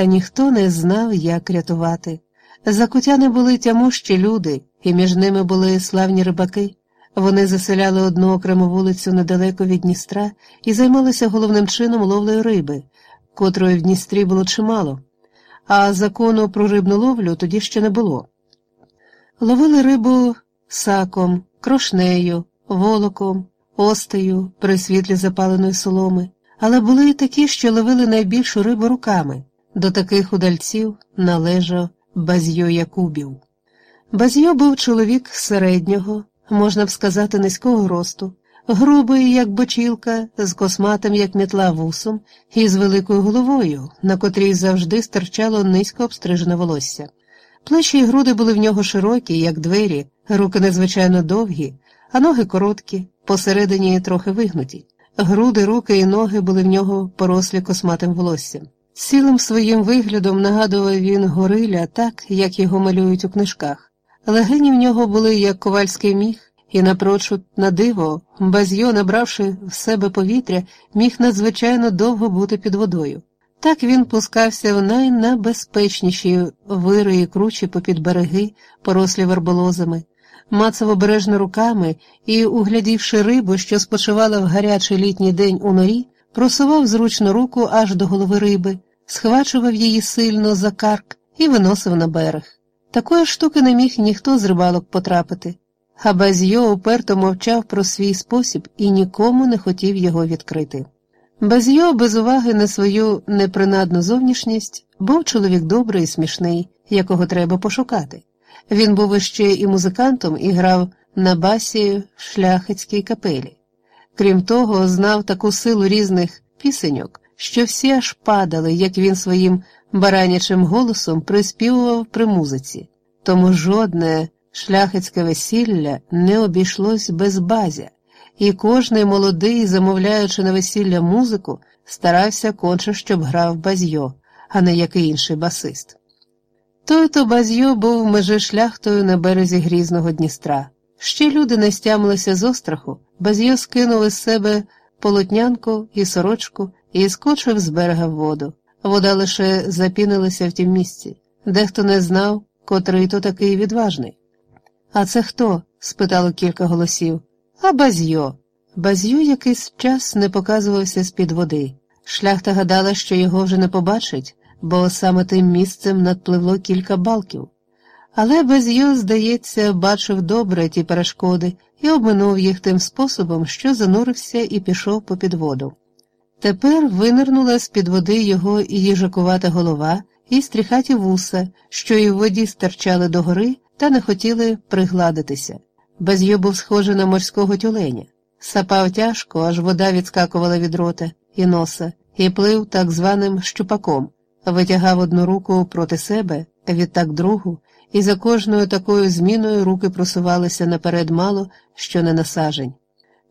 та ніхто не знав, як рятувати. Закутяни були тямущі люди, і між ними були славні рибаки. Вони заселяли одну окрему вулицю недалеко від Дністра і займалися головним чином ловлею риби, котрої в Дністрі було чимало, а закону про рибну ловлю тоді ще не було. Ловили рибу саком, крошнею, волоком, остею при світлі запаленої соломи, але були і такі, що ловили найбільшу рибу руками. До таких удальців належав Базьо Якубів. Базьо був чоловік середнього, можна б сказати, низького росту, грубий, як бочілка, з косматим, як мітла вусом, і з великою головою, на котрій завжди стирчало низько обстрижене волосся. Плечі й груди були в нього широкі, як двері, руки незвичайно довгі, а ноги короткі, посередині трохи вигнуті. Груди, руки і ноги були в нього порослі косматим волоссям. Цілим своїм виглядом нагадував він гориля так, як його малюють у книжках. Легені в нього були як ковальський міг, і напрочуд на диво, базьо, набравши в себе повітря, міг надзвичайно довго бути під водою. Так він пускався в найнебезпечніші вири і кручі попід береги, порослі верболозами, мацав обережно руками і, углядівши рибу, що спочивала в гарячий літній день у норі, просував зручно руку аж до голови риби, схвачував її сильно за карк і виносив на берег. Такої штуки не міг ніхто з рибалок потрапити, а Базьо уперто мовчав про свій спосіб і нікому не хотів його відкрити. Базьо, без уваги на свою непринадну зовнішність, був чоловік добрий і смішний, якого треба пошукати. Він був іще і музикантом і грав на басі в шляхетській капелі. Крім того, знав таку силу різних пісеньок, що всі аж падали, як він своїм баранячим голосом приспівував при музиці. Тому жодне шляхетське весілля не обійшлось без базя, і кожний молодий, замовляючи на весілля музику, старався конче, щоб грав базьо, а не який інший басист. Той то базьо був межи шляхтою на березі грізного Дністра. Ще люди не стямилися з остраху, базьо скинув із себе полотнянку і сорочку і скочив з берега в воду. Вода лише запінилася в тім місці. Дехто не знав, котрий то такий відважний. А це хто? спитало кілька голосів. А базьо. Базьо якийсь час не показувався з-під води. Шляхта гадала, що його вже не побачить, бо саме тим місцем надпливло кілька балків. Але Без'ю, здається, бачив добре ті перешкоди і обминув їх тим способом, що занурився і пішов попід воду. Тепер винирнула з під води його їжакувата голова, і стріхаті вуса, що і в воді стирчали догори та не хотіли пригладитися. Без'ю був схожий на морського тюленя. Сапав тяжко, аж вода відскакувала від рота і носа, і плив так званим щупаком, витягав одну руку проти себе, відтак другу, і за кожною такою зміною руки просувалися наперед мало, що не насажень.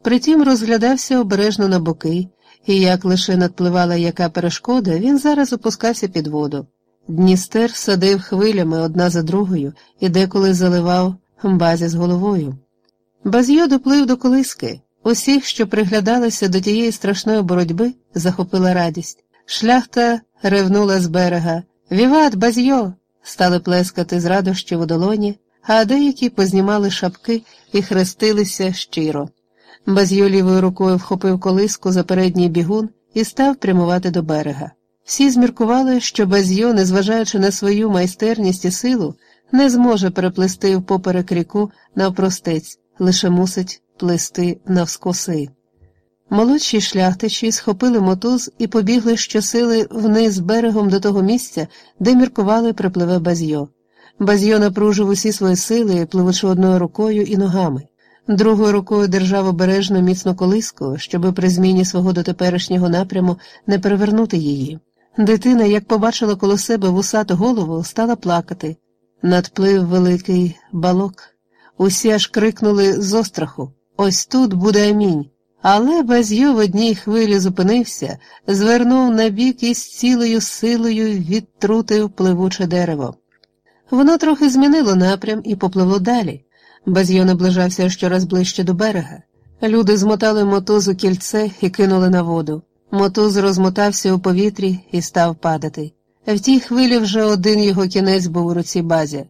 Притім розглядався обережно на боки, і як лише надпливала яка перешкода, він зараз опускався під воду. Дністер садив хвилями одна за другою і деколи заливав базі з головою. Базьо доплив до колиски. Усіх, що приглядалися до тієї страшної боротьби, захопила радість. Шляхта ревнула з берега. Віват, базьо! стали плескати з радощів у долоні, а деякі познімали шапки і хрестилися щиро. Базьо лівою рукою вхопив колиску за передній бігун і став прямувати до берега. Всі зміркували, що Базьо, незважаючи на свою майстерність і силу, не зможе переплисти впоперек ріку навпростець, лише мусить плисти навскоси. Молодші шляхтичі схопили мотуз і побігли щосили вниз берегом до того місця, де міркували припливе Базьо. Базьо напружив усі свої сили, пливучи одною рукою і ногами. Другою рукою держав обережно міцну колиску, щоби при зміні свого дотеперішнього напряму не перевернути її. Дитина, як побачила коло себе вусату голову, стала плакати. Надплив великий балок. Усі аж крикнули з остраху Ось тут буде амінь. Але Базьо в одній хвилі зупинився, звернув на бік і цілою силою відтрутив пливуче дерево. Воно трохи змінило напрям і попливло далі. Базьо наближався щораз ближче до берега. Люди змотали мотузу кільце і кинули на воду. Мотуз розмотався у повітрі і став падати. В тій хвилі вже один його кінець був у руці базі.